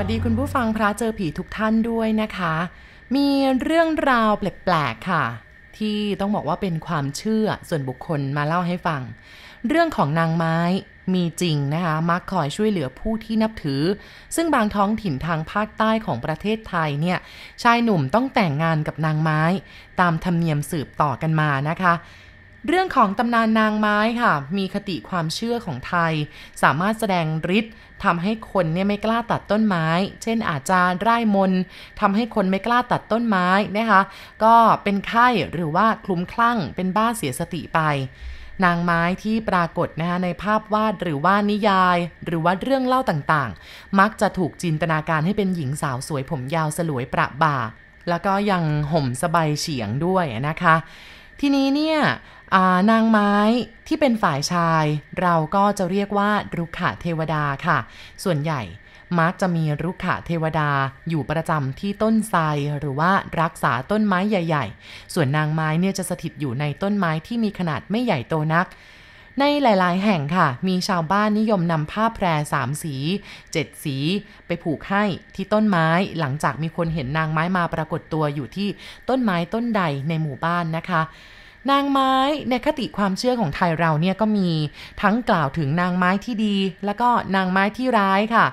สวัสดีคุณผู้ฟังพระเจอผีทุกท่านด้วยนะคะ มีเรื่องราวแปลกๆค่ะ ที่ต้องบอกว่าเป็นความเชื่อส่วนบุคคลมาเล่าให้ฟัง เรื่องของนางไม้มีจริงนะคะมักคอยช่วยเหลือผู้ที่นับถือ ซึ่งบางท้องถิ่นทางภาคใต้ของประเทศไทยเนี่ยชายหนุ่มต้องแต่งงานกับนางไม้ ตามธรรมเนียมสืบต่อกันมานะคะ เรื่องของตำนานนางไม้ค่ะ มีคติความเชื่อของไทย สามารถแสดงฤทธิ์ทำให้คนเนี่ยไม่กล้าตัดต้นไม้ เช่นอาจจะไร้มนทำให้คนไม่กล้าตัดต้นไม้นะคะ ก็เป็นไข้หรือว่าคลุ้มคลั่งเป็นบ้าเสียสติไปนางไม้ที่ปรากฏนะคะในภาพวาดหรือว่านิยาย หรือว่าเรื่องเล่าต่างๆ มักจะถูกจินตนาการให้เป็นหญิงสาวสวยผมยาวสลวยประบ่า แล้วก็ยังห่มสบายเฉียงด้วยนะคะ ทีนี้เนี่ย นางไม้ที่เป็นฝ่ายชาย เราก็จะเรียกว่ารุกขเทวดาค่ะ ส่วนใหญ่มักจะมีรุกขเทวดาอยู่ประจำที่ต้นไทรหรือว่ารักษาต้นไม้ใหญ่ ๆ ส่วนนางไม้เนี่ยจะสถิตอยู่ในต้นไม้ที่มีขนาดไม่ใหญ่โตนัก ในหลาย ๆ แห่งค่ะ มีชาวบ้านนิยมนำผ้าแพรสามสีเจ็ดสี ไปผูกให้ที่ต้นไม้หลังจากมีคนเห็นนางไม้มาปรากฏตัวอยู่ที่ต้นไม้ต้นใดในหมู่บ้านนะคะ นางไม้ในคติความเชื่อของไทยเราเนี่ยก็มีทั้งกล่าวถึงนางไม้ที่ดี แล้วก็นางไม้ที่ร้ายค่ะ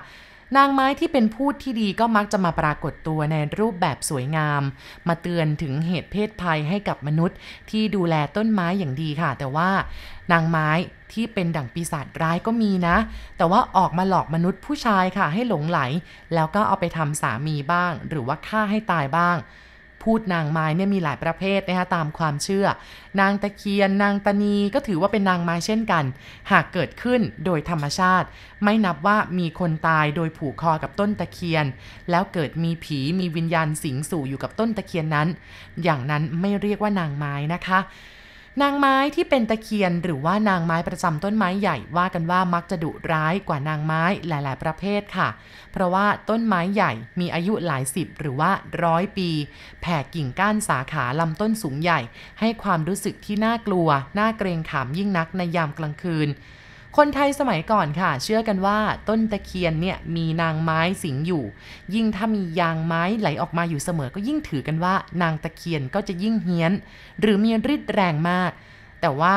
นางไม้ที่เป็นพูดที่ดีก็มักจะมาปรากฏตัวในรูปแบบสวยงาม มาเตือนถึงเหตุเพศภัยให้กับมนุษย์ที่ดูแลต้นไม้อย่างดีค่ะ แต่ว่านางไม้ที่เป็นดั่งปีศาจร้ายก็มีนะ แต่ว่าออกมาหลอกมนุษย์ผู้ชายค่ะให้หลงไหล แล้วก็เอาไปทำสามีบ้าง หรือว่าฆ่าให้ตายบ้าง พูดนางไม้เนี่ยมีหลายประเภทนะคะตามความเชื่อ นางตะเคียน นางตะนีก็ถือว่าเป็นนางไม้เช่นกัน หากเกิดขึ้นโดยธรรมชาติ ไม่นับว่ามีคนตายโดยผูกคอกับต้นตะเคียน แล้วเกิดมีผีมีวิญญาณสิงสู่อยู่กับต้นตะเคียนนั้น อย่างนั้นไม่เรียกว่านางไม้นะคะ นางไม้ที่เป็นตะเคียนหรือว่านางไม้ประจำต้นไม้ใหญ่ว่ากันว่ามักจะดุร้ายกว่านางไม้หลายๆ ประเภทค่ะ เพราะว่าต้นไม้ใหญ่มีอายุหลายสิบหรือว่าร้อยปี แผ่กิ่งก้านสาขาลำต้นสูงใหญ่ ให้ความรู้สึกที่น่ากลัว น่าเกรงขามยิ่งนักในยามกลางคืน คนไทยสมัยก่อนค่ะ เชื่อกันว่าต้นตะเคียนเนี่ยมีนางไม้สิงอยู่ ยิ่งถ้ามียางไม้ไหลออกมาอยู่เสมอก็ยิ่งถือกันว่านางตะเคียนก็จะยิ่งเฮี้ยน หรือมีฤทธิ์แรงมากแต่ว่า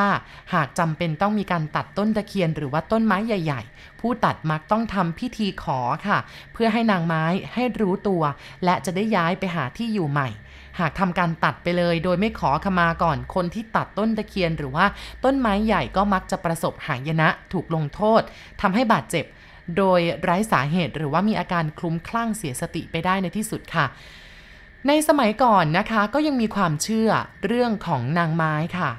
หากจำเป็นต้องมีการตัดต้นตะเคียนหรือว่าต้นไม้ใหญ่ ๆ ผู้ตัดมักต้องทำพิธีขอค่ะ เพื่อให้นางไม้ให้รู้ตัว และจะได้ย้ายไปหาที่อยู่ใหม่ หากทำการตัดไปเลย โดยไม่ขอขมาก่อนคนที่ตัดต้นตะเคียนหรือว่าต้นไม้ใหญ่ก็มักจะประสบหายนะถูกลงโทษทำให้บาดเจ็บ โดยไร้สาเหตุหรือว่ามีอาการคลุ้มคลั่งเสียสติไปได้ในที่สุดค่ะในสมัยก่อนนะคะก็ยังมีความเชื่อเรื่องของนางไม้ค่ะ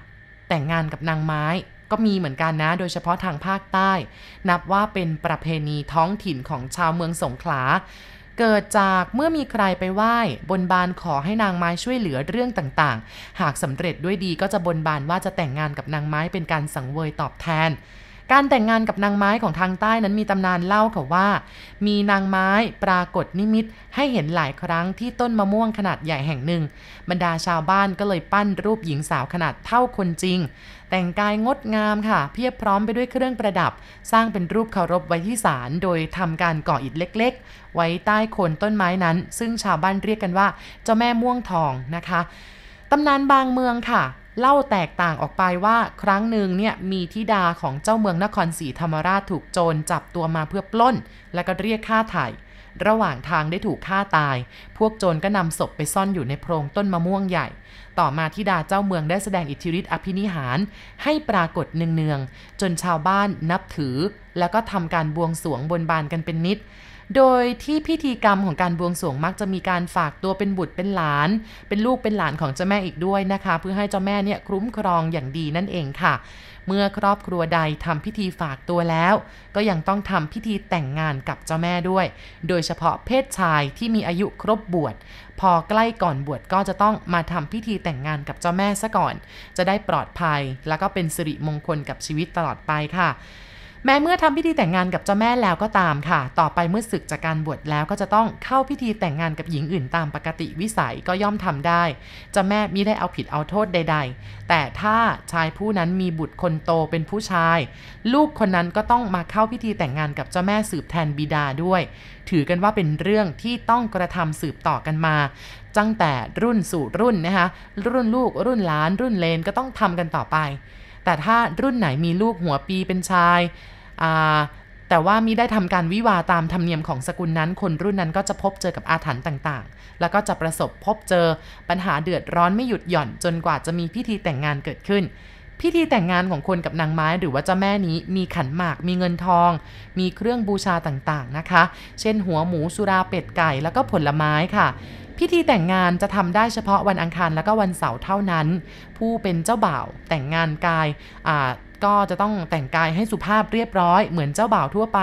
แต่งงานกับนางไม้ก็มีเหมือนกันนะ โดยเฉพาะทางภาคใต้ นับว่าเป็นประเพณีท้องถิ่นของชาวเมืองสงขลา เกิดจากเมื่อมีใครไปไหว้บนบานขอให้นางไม้ช่วยเหลือเรื่องต่างๆ หากสำเร็จด้วยดีก็จะบนบานว่าจะแต่งงานกับนางไม้เป็นการสังเวยตอบแทน การแต่งงานกับนางไม้ของทางใต้นั้นมีตำนานเล่าค่ะว่า มีนางไม้ปรากฏนิมิตให้เห็นหลายครั้งที่ต้นมะม่วงขนาดใหญ่แห่งหนึ่ง บรรดาชาวบ้านก็เลยปั้นรูปหญิงสาวขนาดเท่าคนจริง แต่งกายงดงามค่ะ เพียบพร้อมไปด้วยเครื่องประดับ สร้างเป็นรูปเคารพไว้ที่ศาลโดยทำการก่ออิฐเล็ก ๆ ไว้ใต้โคนต้นไม้นั้น ซึ่งชาวบ้านเรียกกันว่า เจ้าแม่ม่วงทองนะคะตำนานบางเมืองค่ะ เล่าแตกต่างออกไปว่าครั้งหนึ่งเนี่ยมีทิดาของเจ้าเมืองนครศรีธรรมราชถูกโจรจับตัวมาเพื่อปล้น และก็เรียกค่าไถ่ระหว่างทางได้ถูกฆ่าตาย พวกโจรก็นำศพไปซ่อนอยู่ในโพรงต้นมะม่วงใหญ่ ต่อมาทิดาเจ้าเมืองได้แสดงอิทธิฤทธิอภินิหาร ให้ปรากฏเนืองๆจนชาวบ้านนับถือ แล้วก็ทำการบวงสรวงบนบานกันเป็นนิด โดยที่พิธีกรรมของการบวงสรวงมักจะมีการฝากตัวเป็นบุตรเป็นหลาน เป็นลูกเป็นหลานของเจ้าแม่อีกด้วยนะคะ เพื่อให้เจ้าแม่เนี่ยคุ้มครองอย่างดีนั่นเองค่ะ เมื่อครอบครัวใดทำพิธีฝากตัวแล้ว ก็ยังต้องทำพิธีแต่งงานกับเจ้าแม่ด้วย โดยเฉพาะเพศชายที่มีอายุครบบวชพอใกล้ก่อนบวชก็จะต้องมาทำพิธีแต่งงานกับเจ้าแม่ซะก่อน จะได้ปลอดภัย แล้วก็เป็นสิริมงคลกับชีวิตตลอดไปค่ะ แม้เมื่อทำพิธีแต่งงานกับเจ้าแม่แล้วก็ตามค่ะ ต่อไปเมื่อศึกจากการบวชแล้วก็จะต้องเข้าพิธีแต่งงานกับหญิงอื่นตามปกติวิสัยก็ย่อมทำได้เจ้าแม่มิได้เอาผิดเอาโทษใด ๆ แต่ถ้าชายผู้นั้นมีบุตรคนโตเป็นผู้ชาย ลูกคนนั้นก็ต้องมาเข้าพิธีแต่งงานกับเจ้าแม่สืบแทนบิดาด้วย ถือกันว่าเป็นเรื่องที่ต้องกระทำสืบต่อกันมาตั้งแต่รุ่นสู่รุ่นนะคะรุ่นลูกรุ่นหลานรุ่นเลนก็ต้องทำกันต่อไป แต่ถ้ารุ่นไหนมีลูกหัวปีเป็นชายแต่ว่ามิได้ทำการวิวาตามธรรมเนียมของสกุลนั้น คนรุ่นนั้นก็จะพบเจอกับอาถรรพ์ต่างๆ แล้วก็จะประสบพบเจอปัญหาเดือดร้อนไม่หยุดหย่อนจนกว่าจะมีพิธีแต่งงานเกิดขึ้น พิธีแต่งงานของคนกับนางไม้หรือว่าเจ้าแม่นี้มีขันหมาก มีเงินทอง มีเครื่องบูชาต่างๆนะคะ เช่นหัวหมูสุราเป็ดไก่แล้วก็ผลไม้ค่ะพิธีแต่งงานจะทำได้เฉพาะวันอังคารและก็วันเสาร์เท่านั้น ผู้เป็นเจ้าบ่าวแต่งงานกายก็จะต้องแต่งกายให้สุภาพเรียบร้อย เหมือนเจ้าบ่าวทั่วไป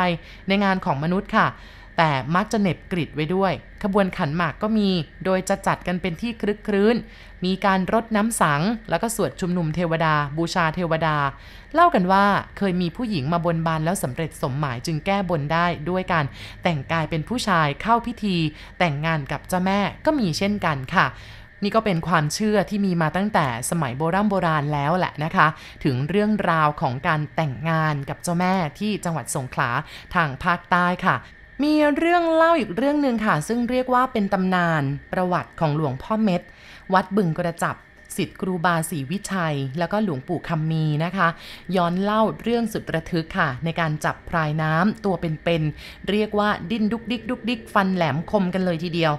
ในงานของมนุษย์ค่ะ แต่มักจะเน็บกริดไว้ด้วย ขบวนขันหมากก็มี โดยจะจัดกันเป็นที่คลึกครื้น มีการรดน้ำสัง แล้วก็สวดชุมนุมเทวดา บูชาเทวดา เล่ากันว่าเคยมีผู้หญิงมาบนบานแล้วสำเร็จสมหมายจึงแก้บนได้ด้วยการแต่งกายเป็นผู้ชายเข้าพิธี แต่งงานกับเจ้าแม่ก็มีเช่นกันค่ะนี่ก็เป็นความเชื่อที่มีมาตั้งแต่สมัยโบราณโบราณแล้วแหละนะคะ ถึงเรื่องราวของการแต่งงานกับเจ้าแม่ที่จังหวัดสงขลาทางภาคใต้ค่ะ มีเรื่องเล่าอีกเรื่องหนึ่งค่ะ ซึ่งเรียกว่าเป็นตำนานประวัติของหลวงพ่อเม็ด วัดบึงกระจับสิทธิ์ครูบาศรีวิชัย แล้วก็หลวงปู่คำมีนะคะ ย้อนเล่าเรื่องสุดระทึกค่ะ ในการจับพรายน้ำตัวเป็นๆเเรียกว่าดิ้นดุกดิกดุกดิกฟันแหลมคมกันเลยทีเดียว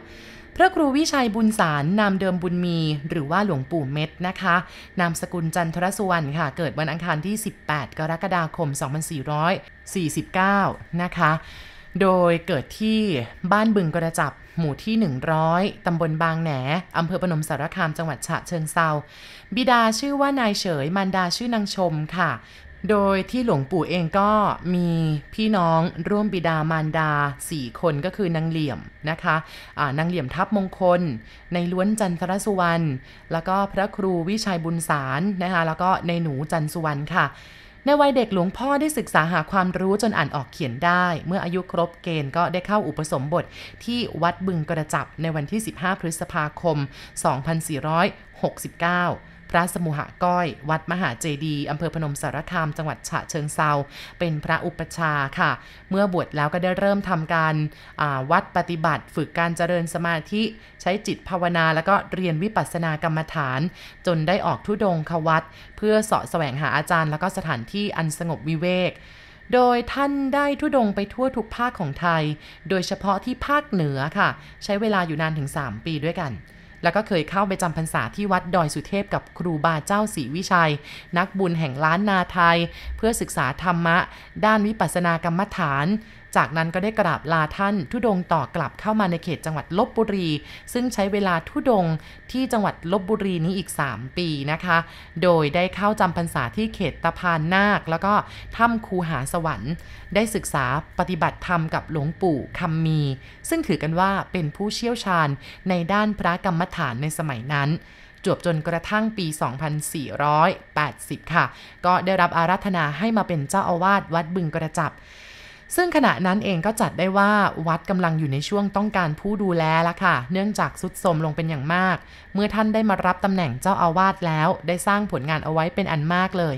พระครูวิชัยบุญสารนามเดิมบุญมี หรือว่าหลวงปู่เม็ดนะคะ นามสกุลจันทรสุวรรณค่ะ เกิดวันอังคารที่ 18 กรกฎาคม 2449 นะคะ โดยเกิดที่บ้านบึงกระจับหมู่ที่ 100 ตำบลบางแหน อำเภอปนมสารคามจังหวัดฉะเชิงเซา บิดาชื่อว่านายเฉย มารดาชื่อนางชมค่ะ โดยที่หลวงปู่เองก็มีพี่น้องร่วมบิดามารดา 4 คนก็คือนางเหลี่ยมนะคะะนางเหลี่ยมทับมงคล ในล้วนจันทรสุวรรณ แล้วก็พระครูวิชัยบุญสารนะคะ แล้วก็ในหนูจันสุวรรณค่ะ ในวัยเด็กหลวงพ่อได้ศึกษาหาความรู้จนอ่านออกเขียนได้ เมื่ออายุครบเกณฑ์ก็ได้เข้าอุปสมบทที่วัดบึงกระจับในวันที่ 15 พฤษภาคม 2469 พระสมุหะก้อย วัดมหาเจดีย์อำเภอพนมสารคามจังหวัดฉะเชิงเซาเป็นพระอุปชาค่ะ เมื่อบวชแล้วก็ได้เริ่มทำการวัดปฏิบัติ ฝึกการเจริญสมาธิใช้จิตภาวนา แล้วก็เรียนวิปัสสนากรรมฐาน จนได้ออกทุดงควัด เพื่อเสาะแสวงหาอาจารย์ แล้วก็สถานที่อันสงบวิเวกโดยท่านได้ทุดงไปทั่วทุกภาคของไทย โดยเฉพาะที่ภาคเหนือค่ะ ใช้เวลาอยู่นานถึง 3 ปีด้วยกัน แล้วก็เคยเข้าไปจำพรรษาที่วัดดอยสุเทพกับครูบาเจ้าศรีวิชัย นักบุญแห่งล้านนาไทย เพื่อศึกษาธรรมะ ด้านวิปัสสนากรรมฐาน จากนั้นก็ได้กราบลาท่านทุดงต่อกลับเข้ามาในเขตจังหวัดลบบุรี ซึ่งใช้เวลาทุดงที่จังหวัดลบบุรีนี้อีก 3 ปีนะคะ โดยได้เข้าจำพรรษาที่เขตตะพานนาค แล้วก็ถ้ำคูหาสวรรค์ ได้ศึกษาปฏิบัติธรรมกับหลวงปู่คำมี ซึ่งถือกันว่าเป็นผู้เชี่ยวชาญในด้านพระกรรมฐานในสมัยนั้นจวบจนกระทั่งปี 2480 ค่ะ ก็ได้รับอาราธนาให้มาเป็นเจ้าอาวาสวัดบึงกระจับ ซึ่งขณะนั้นเองก็จัดได้ว่าวัดกำลังอยู่ในช่วงต้องการผู้ดูแลละค่ะ เนื่องจากสุดสมลงเป็นอย่างมาก เมื่อท่านได้มารับตำแหน่งเจ้าอาวาสแล้ว ได้สร้างผลงานเอาไว้เป็นอันมากเลย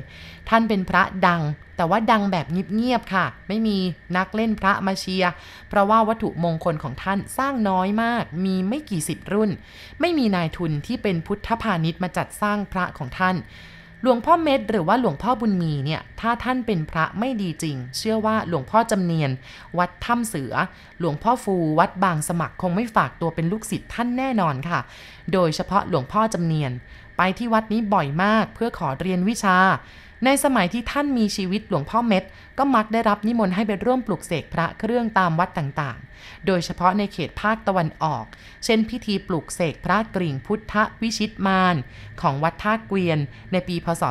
ท่านเป็นพระดัง แต่ว่าดังแบบเงียบๆค่ะ ไม่มีนักเล่นพระมาเชียร์เพราะว่าวัตถุมงคลของท่านสร้างน้อยมาก มีไม่กี่สิบรุ่น ไม่มีนายทุนที่เป็นพุทธพาณิชย์มาจัดสร้างพระของท่าน หลวงพ่อเม็ดหรือว่าหลวงพ่อบุญมีเนี่ยถ้าท่านเป็นพระไม่ดีจริง เชื่อว่าหลวงพ่อจำเนียน วัดถ้ำเสือ หลวงพ่อฟูวัดบางสมัครคงไม่ฝากตัวเป็นลูกศิษย์ท่านแน่นอนค่ะ โดยเฉพาะหลวงพ่อจำเนียน ไปที่วัดนี้บ่อยมากเพื่อขอเรียนวิชา ในสมัยที่ท่านมีชีวิตหลวงพ่อเม็ด ก็มักได้รับนิมนต์ให้ไปร่วมปลุกเสกพระเครื่องตามวัดต่างๆ โดยเฉพาะในเขตภาคตะวันออก เช่น พิธีปลุกเสกพระกริ่งพุทธวิชิตมานของวัดท่าเกวียน ในปีพศ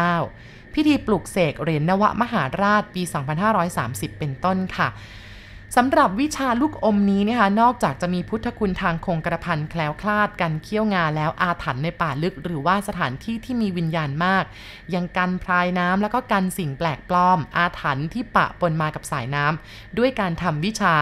2519 พิธีปลุกเสกเหรียญนวมหาราชปี 2530 เป็นต้นค่ะ สำหรับวิชาลูกอมนี้นะคะนอกจากจะมีพุทธคุณทางคงกระพันแคล้วคลาดกันเคี่ยวงาแล้วอาถรรพ์ในป่าลึก หรือว่าสถานที่ที่มีวิญญาณมาก ยังกันพรายน้ำแล้วก็กันสิ่งแปลกปลอม อาถรรพ์ที่ปะปนมากับสายน้ำด้วยการทำวิชา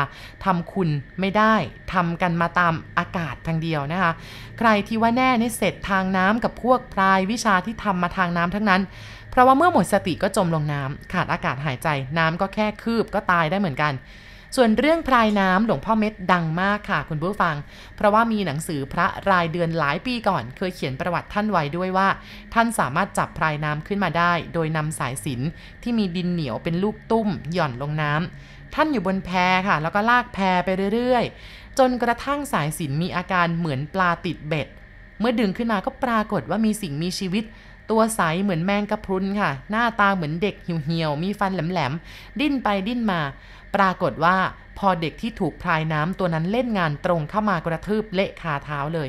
ทำคุณไม่ได้ทำกันมาตามอากาศทางเดียวนะคะ ใครที่ว่าแน่นี่เสร็จทางน้ำกับพวกพรายวิชาที่ทำมาทางน้ำทั้งนั้นเพราะว่าเมื่อหมดสติก็จมลงน้ำขาดอากาศหายใจน้ำก็แค่คืบก็ตายได้เหมือนกัน ส่วนเรื่องพรายน้ำหลวงพ่อเม็ดดังมากค่ะคุณผู้ฟัง เพราะว่ามีหนังสือพระรายเดือนหลายปีก่อน เคยเขียนประวัติท่านไว้ด้วยว่า ท่านสามารถจับพรายน้ำขึ้นมาได้ โดยนำสายสินที่มีดินเหนียวเป็นลูกตุ้มหย่อนลงน้ำท่านอยู่บนแพค่ะ แล้วก็ลากแพไปเรื่อยๆ จนกระทั่งสายสินมีอาการเหมือนปลาติดเบ็ด เมื่อดึงขึ้นมาก็ปรากฏว่ามีสิ่งมีชีวิตตัวใสเหมือนแมงกะพรุนค่ะ หน้าตาเหมือนเด็กเหี่ยวๆมีฟันแหลมๆ ดิ้นไปดิ้นมา ปรากฏว่าพอเด็กที่ถูกพรายน้ำตัวนั้นเล่นงานตรงเข้ามากระทืบเละขาเท้าเลย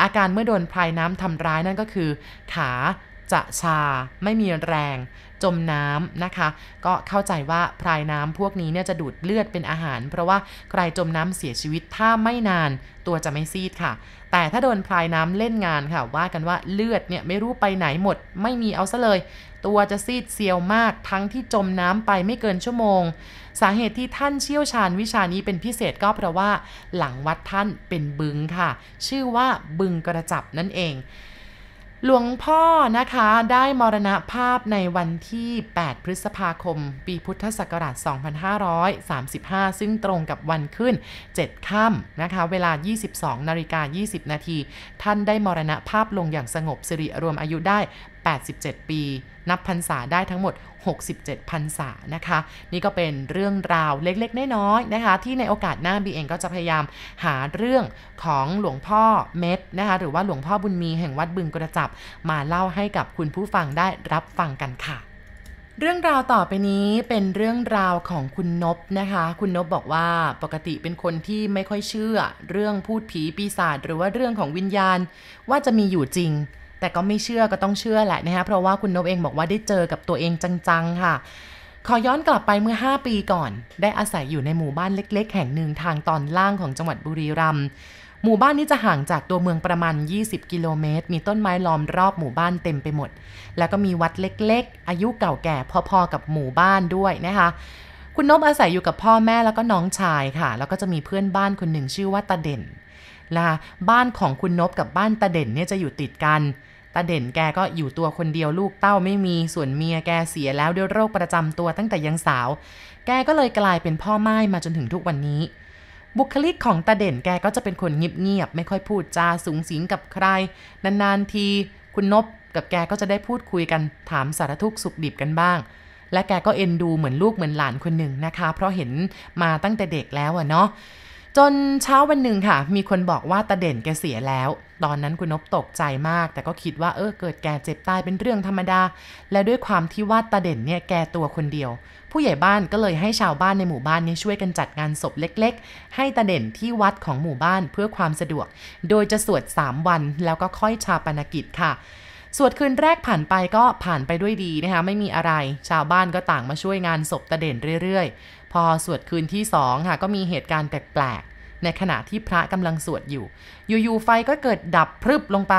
อาการเมื่อโดนพรายน้ำทำร้ายนั่นก็คือ ขาจะชาไม่มีแรง จมน้ำนะคะ ก็เข้าใจว่าพรายน้ำพวกนี้เนี่ยจะดูดเลือดเป็นอาหาร เพราะว่าใครจมน้ำเสียชีวิตถ้าไม่นานตัวจะไม่ซีดค่ะ แต่ถ้าโดนพรายน้ำเล่นงานค่ะ ว่ากันว่าเลือดเนี่ยไม่รู้ไปไหนหมด ไม่มีเอาซะเลย ตัวจะซีดเซียวมากทั้งที่จมน้ำไปไม่เกินชั่วโมง สาเหตุที่ท่านเชี่ยวชาญวิชานี้เป็นพิเศษก็เพราะว่าหลังวัดท่านเป็นบึงค่ะ ชื่อว่าบึงกระจับนั่นเอง หลวงพ่อนะคะได้มรณภาพในวันที่ 8 พฤษภาคม ปีพุทธศักราช 2535 ซึ่งตรงกับวันขึ้น 7 ค่ำนะคะ เวลา 22 นาฬิกา 20 นาที ท่านได้มรณภาพลงอย่างสงบสิริรวมอายุได้ 87 ปี นับพรรษาได้ทั้งหมด 67พรรษานะคะ นี่ก็เป็นเรื่องราวเล็กๆ น้อยๆนะคะ ที่ในโอกาสหน้าบีเองก็จะพยายามหาเรื่องของหลวงพ่อเม็ดนะคะ หรือว่าหลวงพ่อบุญมีแห่งวัดบึงกระจับ มาเล่าให้กับคุณผู้ฟังได้รับฟังกันค่ะเรื่องราวต่อไปนี้เป็นเรื่องราวของคุณนบนะคะ คุณนบบอกว่าปกติเป็นคนที่ไม่ค่อยเชื่อ เรื่องพูดผีปีศาจหรือว่าเรื่องของวิญญาณ ว่าจะมีอยู่จริง แต่ก็ไม่เชื่อก็ต้องเชื่อแหละนะคะเพราะว่าคุณนบเองบอกว่าได้เจอกับตัวเองจังๆค่ะ ขอย้อนกลับไปเมื่อ 5 ปีก่อน ได้อาศัยอยู่ในหมู่บ้านเล็ก ๆ แห่งหนึ่งทางตอนล่างของจังหวัดบุรีรัมย์หมู่บ้านนี้จะห่างจากตัวเมืองประมาณ 20 กิโลเมตร มีต้นไม้ล้อมรอบหมู่บ้านเต็มไปหมด แล้วก็มีวัดเล็กๆ อายุเก่าแก่พอๆกับหมู่บ้านด้วยนะคะ คุณนบอาศัยอยู่กับพ่อแม่แล้วก็น้องชายค่ะ แล้วก็จะมีเพื่อนบ้านคนหนึ่งชื่อว่าตาเด่นนะคะบ้านของคุณนบกับบ้านตาเด่นเนี่ยจะอยู่ติดกัน ตาเด่นแกก็อยู่ตัวคนเดียวลูกเต้าไม่มีส่วนเมียแกเสียแล้วด้วยโรคประจำตัวตั้งแต่ยังสาว แกก็เลยกลายเป็นพ่อไม้มาจนถึงทุกวันนี้ บุคลิกของตาเด่นแกก็จะเป็นคนเงียบๆไม่ค่อยพูดจาสูงสิงกับใคร นานๆที คุณนบกับแกก็จะได้พูดคุยกันถามสารทุกข์สุขดิบกันบ้าง และแกก็เอ็นดูเหมือนลูกเหมือนหลานคนหนึ่งนะคะ เพราะเห็นมาตั้งแต่เด็กแล้วอะเนาะ จนเช้าวันหนึ่งค่ะ มีคนบอกว่าตาเด่นแกเสียแล้ว ตอนนั้นคุณนบตกใจมาก แต่ก็คิดว่าเออเกิดแกเจ็บตายเป็นเรื่องธรรมดา และด้วยความที่ว่าตาเด่นเนี่ยแกตัวคนเดียว ผู้ใหญ่บ้านก็เลยให้ชาวบ้านในหมู่บ้านนี้ช่วยกันจัดงานศพเล็ก ๆ ให้ตาเด่นที่วัดของหมู่บ้านเพื่อความสะดวก โดยจะสวด 3 วัน แล้วก็ค่อยชาปนกิจค่ะสวดคืนแรกผ่านไปก็ผ่านไปด้วยดีนะคะไม่มีอะไร ชาวบ้านก็ต่างมาช่วยงานศพตาเด่นเรื่อยๆ พอสวดคืนที่2ค่ะก็มีเหตุการณ์แปลกๆ ในขณะที่พระกำลังสวดอยู่ อยู่ๆไฟก็เกิดดับพรึบลงไป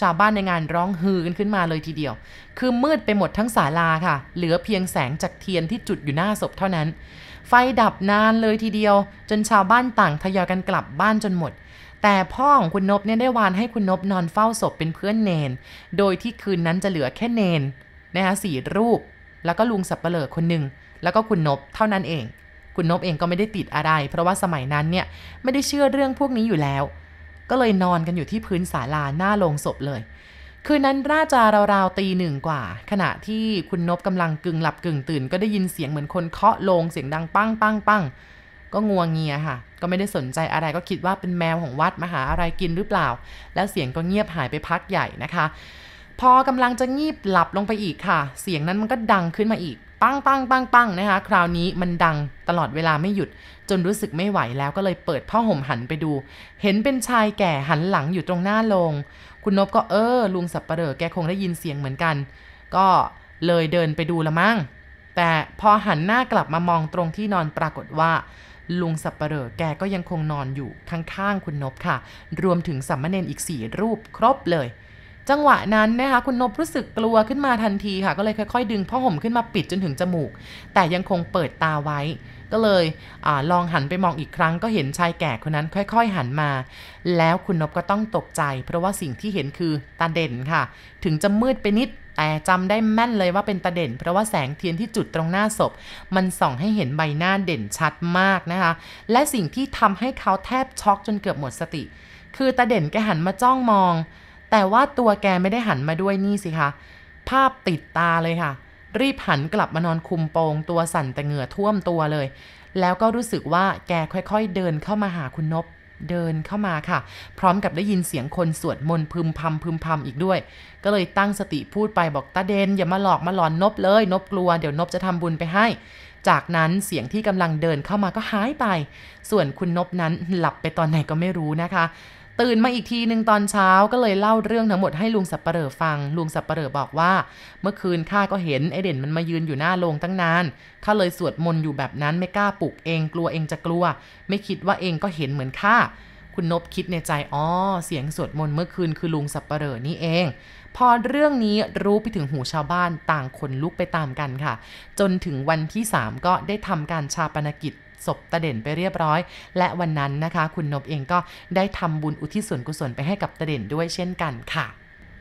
ชาวบ้านในงานร้องฮือกันขึ้นมาเลยทีเดียว คือมืดไปหมดทั้งศาลาค่ะ เหลือเพียงแสงจากเทียนที่จุดอยู่หน้าศพเท่านั้น ไฟดับนานเลยทีเดียว จนชาวบ้านต่างทยอยกันกลับบ้านจนหมดแต่พ่อของคุณนบเนี่ยได้วานให้คุณนบนอนเฝ้าศพเป็นเพื่อนเนน โดยที่คืนนั้นจะเหลือแค่เนนนะคะสี่รูป แล้วก็ลุงสับเปลือกคนหนึ่ง แล้วก็คุณนบเท่านั้นเอง คุณนบเองก็ไม่ได้ติดอะไร เพราะว่าสมัยนั้นเนี่ยไม่ได้เชื่อเรื่องพวกนี้อยู่แล้ว ก็เลยนอนกันอยู่ที่พื้นศาลาหน้าโลงศพเลย คืนนั้นน่าจะราวๆตีหนึ่งกว่า ขณะที่คุณนบกำลังกึ่งหลับกึ่งตื่น ก็ได้ยินเสียงเหมือนคนเคาะโลงเสียงดังปังปังปังก็งัวงเงียค่ะ ก็ไม่ได้สนใจอะไรก็คิดว่าเป็นแมวของวัดมาหาอะไรกินหรือเปล่า แล้วเสียงก็เงียบหายไปพักใหญ่นะคะ พอกำลังจะงีบหลับลงไปอีกค่ะ เสียงนั้นมันก็ดังขึ้นมาอีก ปังปังปังปังนะคะ คราวนี้มันดังตลอดเวลาไม่หยุด จนรู้สึกไม่ไหวแล้วก็เลยเปิดผ้าห่มหันไปดู เห็นเป็นชายแก่หันหลังอยู่ตรงหน้าโลงคุณนบก็เออ ลุงสับปะเหร่อแกคงได้ยินเสียงเหมือนกัน ก็เลยเดินไปดูละมั้งแต่พอหันหน้ากลับมามองตรงที่นอนปรากฏว่า ลุงสับปะเหร่อแกก็ยังคงนอนอยู่ข้างๆคุณนบค่ะ รวมถึงสัมมเนนอีกสี่รูปครบเลย จังหวะนั้นนะคะคุณนบรู้สึกกลัวขึ้นมาทันทีค่ะ ก็เลยค่อยๆ ดึงผ้าห่มขึ้นมาปิดจนถึงจมูก แต่ยังคงเปิดตาไว้ ก็เลยอลองหันไปมองอีกครั้ง ก็เห็นชายแก่คนนั้นค่อย ๆ หันมา แล้วคุณนบก็ต้องตกใจ เพราะว่าสิ่งที่เห็นคือตาเด่นค่ะ ถึงจะมืดไปนิดแต่จำได้แม่นเลยว่าเป็นตาเด่น เพราะว่าแสงเทียนที่จุดตรงหน้าศพ มันส่องให้เห็นใบหน้าเด่นชัดมากนะคะ และสิ่งที่ทำให้เขาแทบช็อกจนเกือบหมดสติ คือตาเด่นแกหันมาจ้องมอง แต่ว่าตัวแกไม่ได้หันมาด้วยนี่สิคะ ภาพติดตาเลยค่ะ รีบหันกลับมานอนคุมโปง ตัวสั่นแต่เหงื่อท่วมตัวเลย แล้วก็รู้สึกว่าแกค่อยๆ เดินเข้ามาหาคุณนบเดินเข้ามาค่ะ พร้อมกับได้ยินเสียงคนสวดมนต์พึมพำพึมพำอีกด้วย ก็เลยตั้งสติพูดไปบอกตาเดนอย่ามาหลอกมาหลอนนบเลย นบกลัวเดี๋ยวนบจะทำบุญไปให้ จากนั้นเสียงที่กำลังเดินเข้ามาก็หายไป ส่วนคุณนบนั้นหลับไปตอนไหนก็ไม่รู้นะคะ ตื่นมาอีกทีหนึ่งตอนเช้าก็เลยเล่าเรื่องทั้งหมดให้ลุงสับปะเหร่อฟัง ลุงสับปะเหร่อบอกว่า เมื่อคืนข้าก็เห็นไอเด่นมันมายืนอยู่หน้าโรงตั้งนานข้าเลยสวดมนต์อยู่แบบนั้นไม่กล้าปลุกเองกลัวเองจะกลัว ไม่คิดว่าเองก็เห็นเหมือนข้าคุณนบคิดในใจอ๋อเสียงสวดมนต์เมื่อคืนคือลุงสับปะเหร่อนี่เอง พอเรื่องนี้รู้ไปถึงหูชาวบ้านต่างคนลุกไปตามกันค่ะ จนถึงวันที่ 3 ก็ได้ทำการชาปนกิจศพตะเด่นไปเรียบร้อย และวันนั้นนะคะ คุณนบเองก็ได้ทำบุญอุทิศส่วนกุศลไปให้กับตะเด่นด้วยเช่นกันค่ะ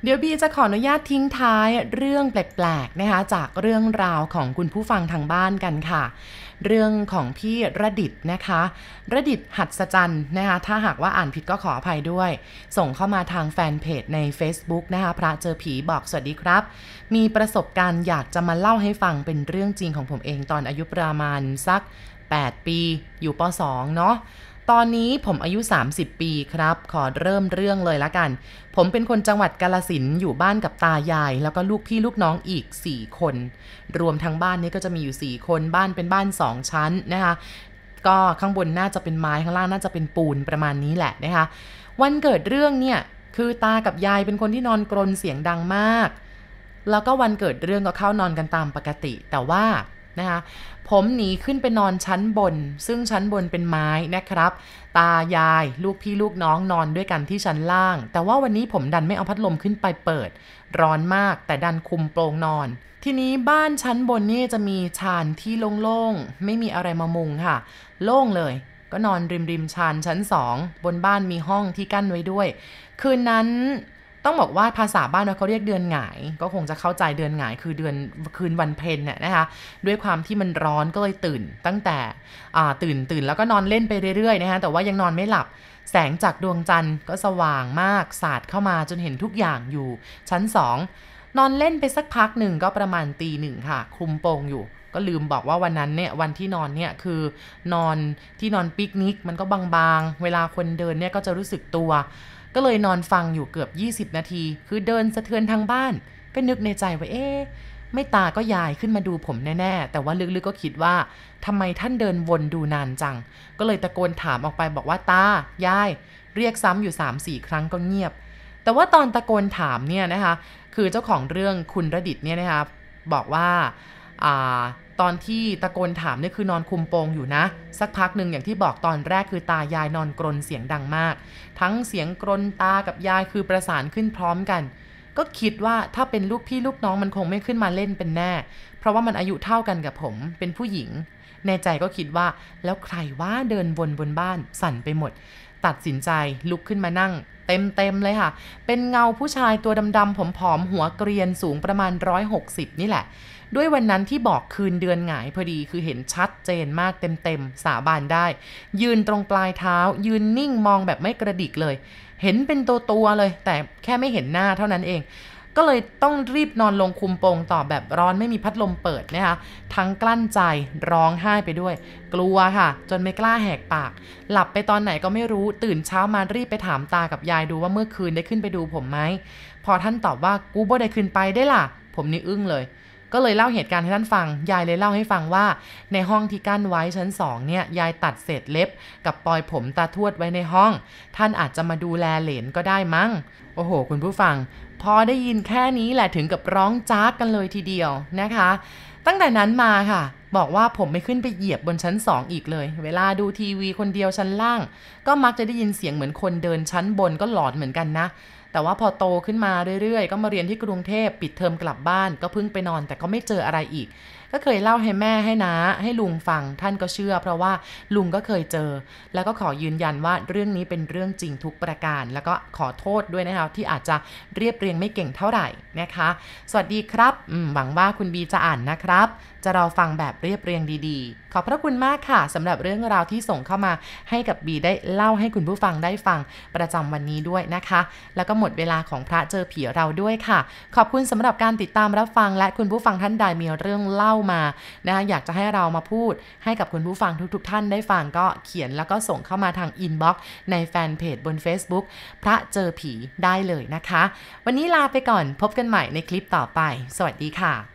เดี๋ยวบีจะขออนุญาตทิ้งท้ายเรื่องแปลกๆนะคะจากเรื่องราวของคุณผู้ฟังทางบ้านกันค่ะ เรื่องของพี่ระดิตนะคะ ระดิตหัดสจันนะคะถ้าหากว่าอ่านผิดก็ขออภัยด้วย ส่งเข้ามาทางแฟนเพจใน Facebook นะคะพระเจอผีบอกสวัสดีครับ มีประสบการณ์อยากจะมาเล่าให้ฟังเป็นเรื่องจริงของผมเองตอนอายุประมาณสัก 8 ปีอยู่ป .2 เนาะ ตอนนี้ผมอายุ 30 ปีครับ ขอเริ่มเรื่องเลยละกัน ผมเป็นคนจังหวัดกาลสินอยู่บ้านกับตายาย แล้วก็ลูกพี่ลูกน้องอีก 4 คน รวมทั้งบ้านนี้ก็จะมีอยู่ 4 คนบ้านเป็นบ้าน 2 ชั้นนะคะ ก็ข้างบนน่าจะเป็นไม้ข้างล่างน่าจะเป็นปูนประมาณนี้แหละนะคะ วันเกิดเรื่องเนี่ยคือตากับยายเป็นคนที่นอนกรนเสียงดังมาก แล้วก็วันเกิดเรื่องก็เข้านอนกันตามปกติ แต่ว่า นะคะผมหนีขึ้นไปนอนชั้นบน ซึ่งชั้นบนเป็นไม้นะครับ ตายายลูกพี่ลูกน้องนอนด้วยกันที่ชั้นล่าง แต่ว่าวันนี้ผมดันไม่เอาพัดลมขึ้นไปเปิด ร้อนมากแต่ดันคุมโปรงนอน ทีนี้บ้านชั้นบนนี่จะมีชานที่โล่งๆ ไม่มีอะไรมามุงค่ะ โล่งเลยก็นอนริมริมชานชั้นสองบนบ้านมีห้องที่กั้นไว้ด้วย คืนนั้น ต้องบอกว่าภาษาบ้านเราเขาเรียกเดือนหงาย ก็คงจะเข้าใจเดือนหงายคือเดือนคืนวันเพ็ญเนี่ยนะคะ ด้วยความที่มันร้อนก็เลยตื่น ตั้งแต่ตื่นตื่นแล้วก็นอนเล่นไปเรื่อยๆนะคะแต่ว่ายังนอนไม่หลับแสงจากดวงจันทร์ก็สว่างมากสาดเข้ามาจนเห็นทุกอย่างอยู่ ชั้นสองนอนเล่นไปสักพักหนึ่งก็ประมาณตีหนึ่งค่ะ คลุมโปงอยู่ก็ลืมบอกว่าวันนั้นเนี่ยวันที่นอนเนี่ยคือนอนที่นอนปิกนิกมันก็บางๆ เวลาคนเดินเนี่ยก็จะรู้สึกตัว ก็เลยนอนฟังอยู่เกือบ 20 นาที คือเดินสะเทือนทางบ้าน ก็นึกในใจว่าเอ๊ะไม่ตาก็ยายขึ้นมาดูผมแน่ๆ แต่ว่าลึกๆก็คิดว่าทำไมท่านเดินวนดูนานจัง ก็เลยตะโกนถามออกไปบอกว่าตา ยาย เรียกซ้ำอยู่ 3-4 ครั้งก็เงียบ แต่ว่าตอนตะโกนถามเนี่ยนะคะ คือเจ้าของเรื่องคุณระดิตเนี่ยนะคะบอกว่า ตอนที่ตะโกนถามนี่คือนอนคุมโปงอยู่นะ สักพักหนึ่งอย่างที่บอกตอนแรกคือตายายนอนกรนเสียงดังมาก ทั้งเสียงกรนตากับยายคือประสานขึ้นพร้อมกัน ก็คิดว่าถ้าเป็นลูกพี่ลูกน้องมันคงไม่ขึ้นมาเล่นเป็นแน่ เพราะว่ามันอายุเท่ากันกับผมเป็นผู้หญิง ในใจก็คิดว่า แล้วใครว่าเดินวนบนบ้านสั่นไปหมด ตัดสินใจลุกขึ้นมานั่งเต็มๆเลยค่ะ เป็นเงาผู้ชายตัวดำๆผอมๆหัวเกรียนสูงประมาณ 160 นี่แหละ ด้วยวันนั้นที่บอกคืนเดือนหงายพอดีคือเห็นชัดเจนมากเต็มๆ สาบานได้ ยืนตรงปลายเท้า ยืนนิ่งมองแบบไม่กระดิกเลย เห็นเป็นตัวตัวเลย แต่แค่ไม่เห็นหน้าเท่านั้นเอง ก็เลยต้องรีบนอนลงคุมโปงต่อแบบร้อนไม่มีพัดลมเปิดนะคะทั้งกลั้นใจร้องไห้ไปด้วย กลัวค่ะ จนไม่กล้าแหกปาก หลับไปตอนไหนก็ไม่รู้ตื่นเช้ามารีบไปถามตากับยายดูว่าเมื่อคืนได้ขึ้นไปดูผมไหมพอท่านตอบว่ากูบ่ได้ขึ้นไปได้ล่ะ ผมนี่อึ้งเลย ก็เลยเล่าเหตุการณ์ให้ท่านฟัง ยายเลยเล่าให้ฟังว่า ในห้องที่กั้นไว้ชั้นสองเนี่ยยายตัดเศษเล็บ กับปลอยผมตาทวดไว้ในห้อง ท่านอาจจะมาดูแลเหลนก็ได้มั้ง โอ้โห คุณผู้ฟัง พอได้ยินแค่นี้แหละถึงกับร้องจ้ากกันเลยทีเดียวนะคะ ตั้งแต่นั้นมาค่ะบอกว่าผมไม่ขึ้นไปเหยียบบนชั้นสองอีกเลย เวลาดูทีวีคนเดียวชั้นล่าง ก็มักจะได้ยินเสียงเหมือนคนเดินชั้นบนก็หลอนเหมือนกันนะ แต่ว่าพอโตขึ้นมาเรื่อยๆ ก็มาเรียนที่กรุงเทพปิดเทอมกลับบ้าน ก็เพิ่งไปนอนแต่ก็ไม่เจออะไรอีก ก็เคยเล่าให้แม่ให้น้าให้ลุงฟังท่านก็เชื่อ เพราะว่าลุงก็เคยเจอ แล้วก็ขอยืนยันว่าเรื่องนี้เป็นเรื่องจริงทุกประการ แล้วก็ขอโทษด้วยนะคะที่อาจจะเรียบเรียงไม่เก่งเท่าไหร่นะคะ สวัสดีครับหวังว่าคุณบีจะอ่านนะครับจะรอฟังแบบเรียบเรียงดีๆ ขอบพระคุณมากค่ะสำหรับเรื่องราวที่ส่งเข้ามาให้กับบีได้เล่าให้คุณผู้ฟังได้ฟังประจำวันนี้ด้วยนะคะ แล้วก็หมดเวลาของพระเจอผีเราด้วยค่ะ ขอบคุณสำหรับการติดตามรับฟังและคุณผู้ฟังท่านใดมีเรื่องเล่ามานะอยากจะให้เรามาพูดให้กับคุณผู้ฟังทุก ๆ ท่านได้ฟังก็เขียนแล้วก็ส่งเข้ามาทางอินบ็อกซ์ในแฟนเพจบน Facebook พระเจอผีได้เลยนะคะ วันนี้ลาไปก่อนพบกันใหม่ในคลิปต่อไป สวัสดีค่ะ